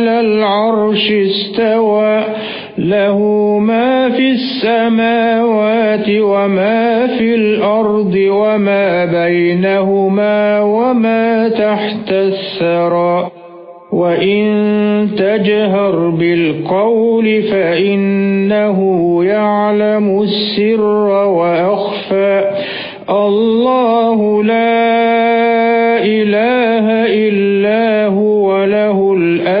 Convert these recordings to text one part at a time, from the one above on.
على العرش استوى له ما في السماوات وما في الأرض وما بينهما وما تحت الثرى. وَإِن تَجْهَرْ بِالْقَوْلِ فَإِنَّهُ يَعْلَمُ السِّرَّ وَأَخْفَى. اللَّهُ لَا إِلَٰهَ إِلَّا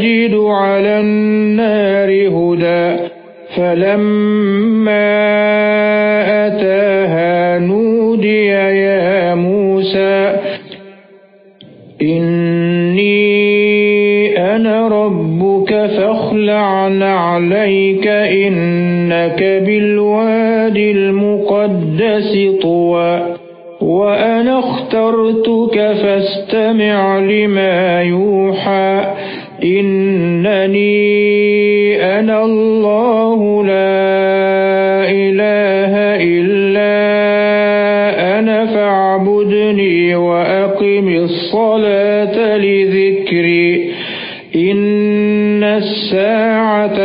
أَجِدُ عَلَى النَّارِ هُدًى فَلَمَّا أَتَاهَا نُودِيَ يَا مُوسَىٰ إِنِّي أَنَا رَبُّكَ فَاخْلَعْ نَعْلَيْكَ إِنَّكَ بِالْوَادِ الْمُقَدَّسِ طُوًى وَأَنَا اخْتَرْتُكَ فَاسْتَمِعْ لِمَا يُوحَىٰ. إِنَّنِي أَنَا اللَّهُ لَا إِلَٰهَ إِلَّا أَنَا فَاعْبُدْنِي وَأَقِمِ الصَّلَاةَ لِذِكْرِي. إِنَّ السَّاعَةَ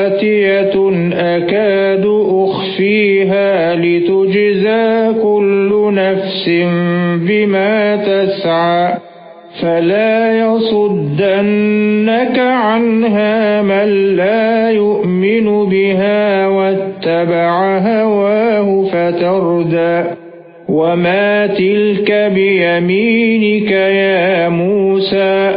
آتِيَةٌ أَكَادُ أُخْفِيهَا لِتُجْزَىٰ كُلُّ نَفْسٍ بِمَا تَسْعَىٰ. فَلَا يَصُدَّنَّكَ عَنْهَا مَن لَّا يُؤْمِنُ بِهَا وَاتَّبَعَ هَوَاهُ فَتَرْدَىٰ وَمَا تِلْكَ بِيَمِينِكَ يَا مُوسَىٰ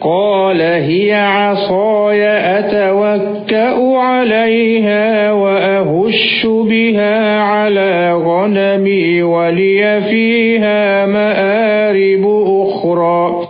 قَالَ هِيَ عَصَايَ أَتَوَكَّأُ عَلَيْهَا وَأَهُشُّ بِهَا عَلَىٰ غَنَمِي وَلِيَ فِيهَا مَآرِبُ أُخْرَىٰ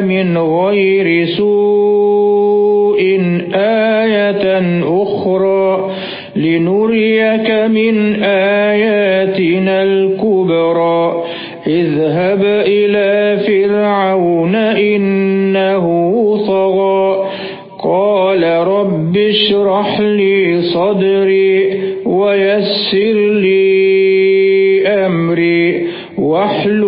مِنْ غَيْرِ سُوءٍ آيَةً أُخْرَىٰ لِنُرِيَكَ مِنْ آيَاتِنَا الْكُبْرَى. اذْهَبْ إِلَىٰ فِرْعَوْنَ إِنَّهُ طَغَىٰ. قَالَ رَبِّ اشْرَحْ لِي صَدْرِي وَيَسِّرْ لِي أَمْرِي وَاحْلُلْ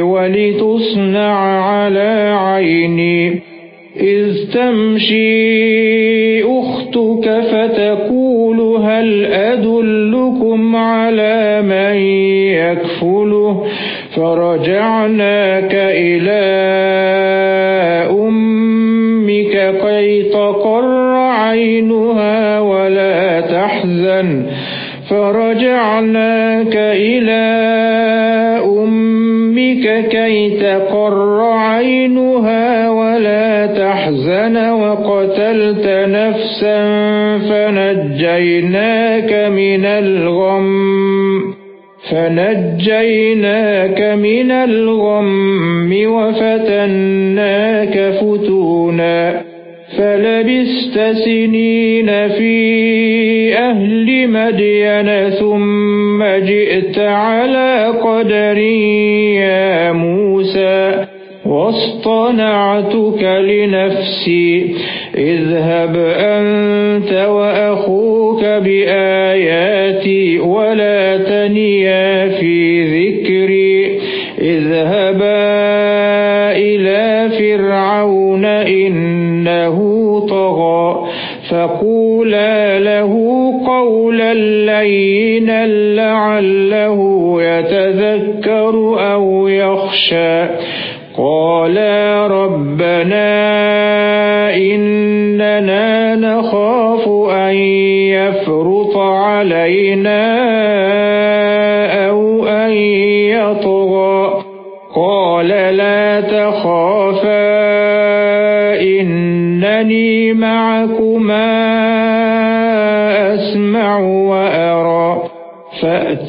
ولتصنع على عيني. إذ تمشي أختك فتقول هل أدلكم على من يكفله؟ فرجعناك إلى أمك كي تقر عينها ولا تحزن. فرجعناك إلى أمك كي تقر لعله يتذكر أو يخشى. قالا ربنا إننا نخاف أن يفرط علينا أو أن يطغى. قال لا تخافا إنني معكما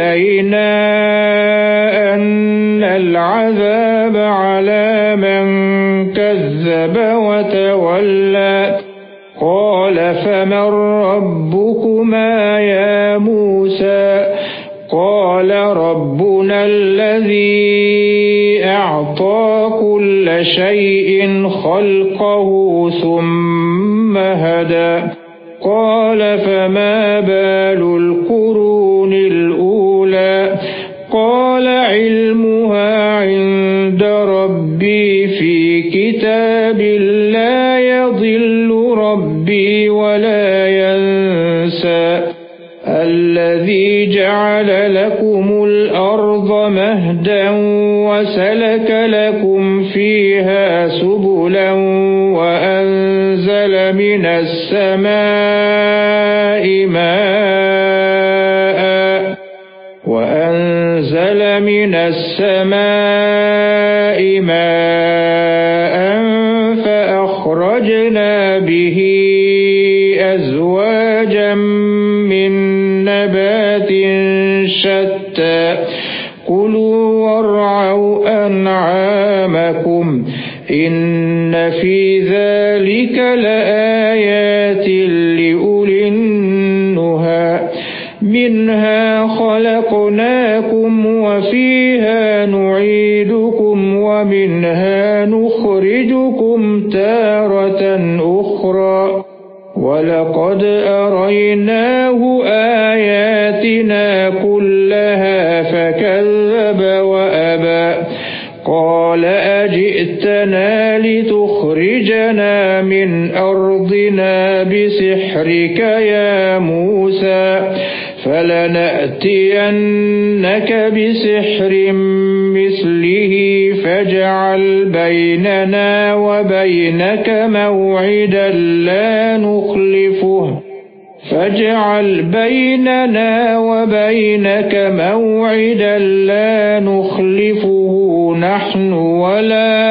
إلينا أن العذاب على من كذب وتولى. قال فمن ربكما يا موسى؟ قال ربنا الذي أعطى كل شيء خلقه ثم هدى. قال فما بال مهدا وسلك لكم فيها سبلا وأنزل من السماء ماء وأنزل من السماء أرضنا بسحرك يا موسى فلنأتينك بسحر مثله فاجعل بيننا وبينك موعدا لا نخلفه فاجعل بيننا وبينك موعدا لا نخلفه نحن ولا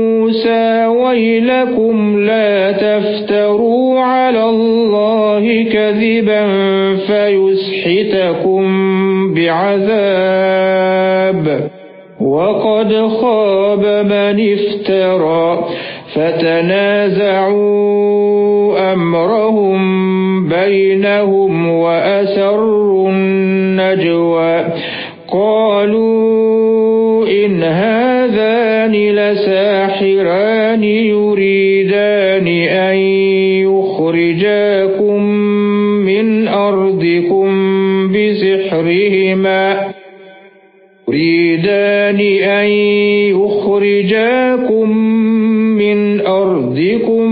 موسى ويلكم لا تفتروا على الله كذبا فيسحتكم بعذاب. وقد خاب من افترى فتنازعوا أمرهم بينهم وأسروا النجوى. قالوا إن هذان يريدان أن يخرجاكم من أرضكم بسحرهما. يريدان أن يخرجاكم من أرضكم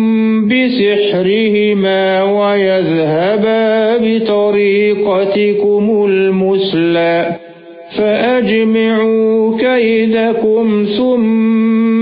بسحرهما ويذهبا بطريقتكم المسلى فأجمعوا كيدكم ثم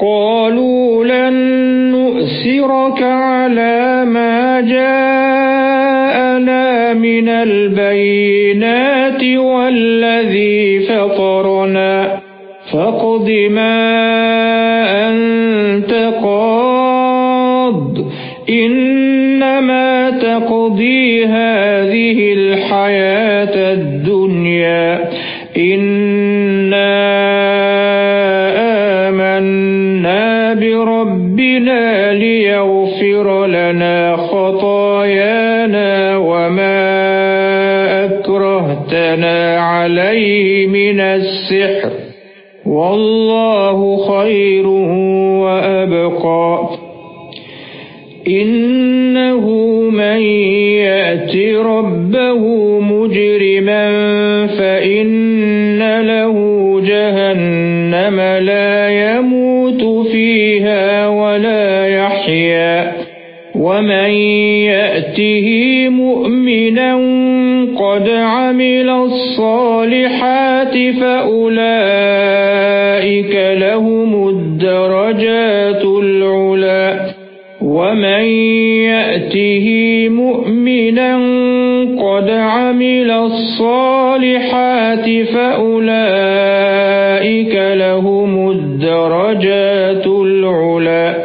قالوا لن نؤثرك على ما جاءنا من البينات والذي فطرنا فاقض ما أنت قاض. إنما تقضي هذه الحياة الدنيا. إنا بربنا ليغفر لنا خطايانا وما أكرهتنا عليه من السحر. والله خير وأبقى. إنه من يأت ربه مجرما فإن ومن يأته مؤمنا قد عمل الصالحات فأولئك لهم الدرجات العلا. وَمَن يَأْتِهِ مُؤْمِنًا قَدْ عَمِلَ الصَّالِحَاتِ فَأُولَئِكَ لَهُمُ الدَّرَجَاتُ الْعُلَى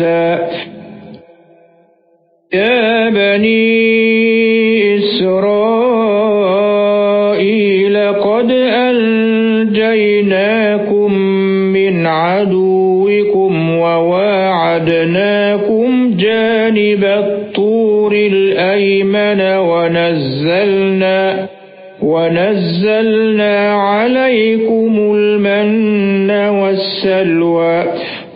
هدى يا بني إسرائيل قد أنجيناكم من عدوكم وواعدناكم جانب الطور الأيمن ونزلنا ونزلنا عليكم المن والسلوى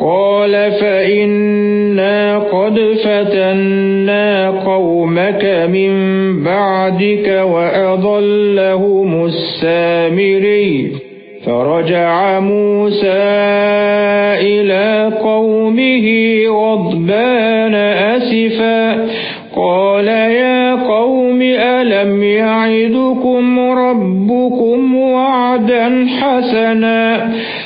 قَالَ فَإِنَّا قَدْ فَتَنَّا قَوْمَكَ مِن بَعْدِكَ وَأَضَلَّهُمُ السَّامِرِيُّ. فَرَجَعَ مُوسَى إِلَى قَوْمِهِ غَضْبَانَ أَسِفًا. قَالَ يَا قَوْمِ أَلَمْ يَعِدْكُمْ رَبُّكُمْ وَعْدًا حَسَنًا؟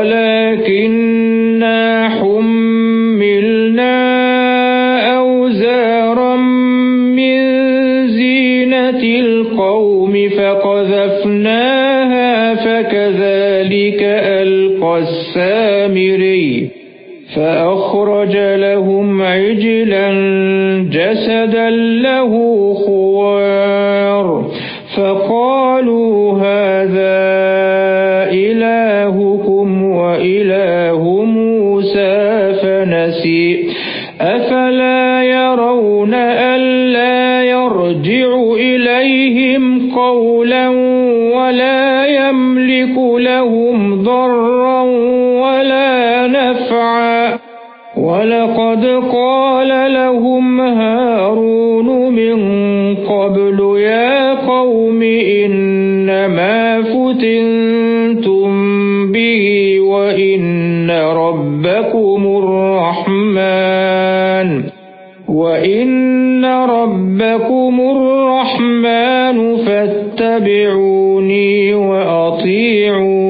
وَلَكِنَّا حُمِّلْنَا أَوْزَارًا مِّن زِينَةِ الْقَوْمِ فَقَذَفْنَاهَا فَكَذَلِكَ أَلْقَى السَّامِرِيُّ فَأَخْرَجَ لَهُمْ عِجْلًا جَسَدًا وَلَقَدْ قَالَ لَهُمْ هَارُونُ مِن قَبْلُ يَا قَوْمِ إِنَّمَا فُتِنتُم بِهِ وَإِنَّ رَبَّكُمُ الرَّحْمَنُ وَإِنَّ رَبَّكُمُ الرَّحْمَنُ فَاتَّبِعُونِي وَأَطِيعُوا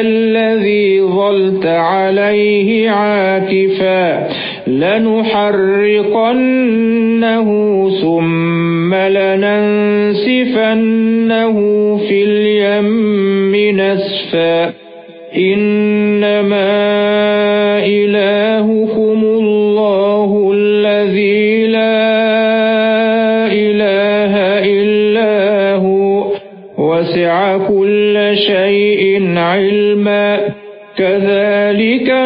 الَّذِي ظَلْتَ عَلَيْهِ عَاكِفًا لَّنُحَرِّقَنَّهُ ثُمَّ لَنَنسِفَنَّهُ فِي الْيَمِّ نَسْفًا. إِنَّمَا إِلَٰهُكُمُ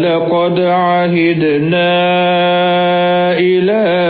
ولقد عهدنا إلى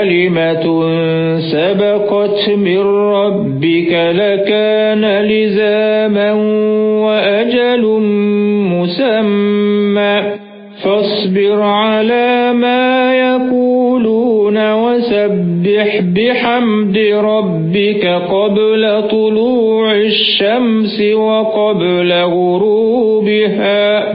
كلمة سبقت من ربك لكان لزاما وأجل مسمى. فاصبر على ما يقولون وسبح بحمد ربك قبل طلوع الشمس وقبل غروبها.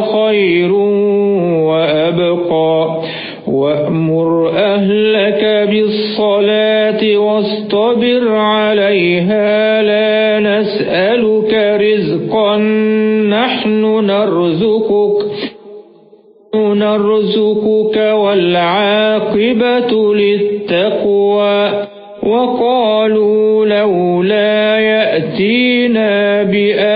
خير وأبقى. وأمر أهلك بالصلاة واصطبر عليها لا نسألك رزقا نحن نرزقك نرزقك والعاقبة للتقوى. وقالوا لولا يأتينا بآية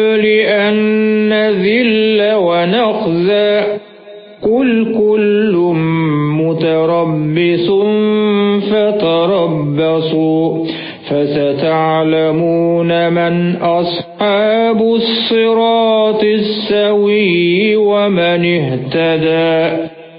قَبْلِ أَن نَّذِلَّ وَنَخْزَىٰ. قُلْ كُلٌّ مُّتَرَبِّصٌ فَتَرَبَّصُوا. فَسَتَعْلَمُونَ مَنْ أَصْحَابُ الصِّرَاطِ السَّوِيِّ وَمَنِ اهْتَدَىٰ.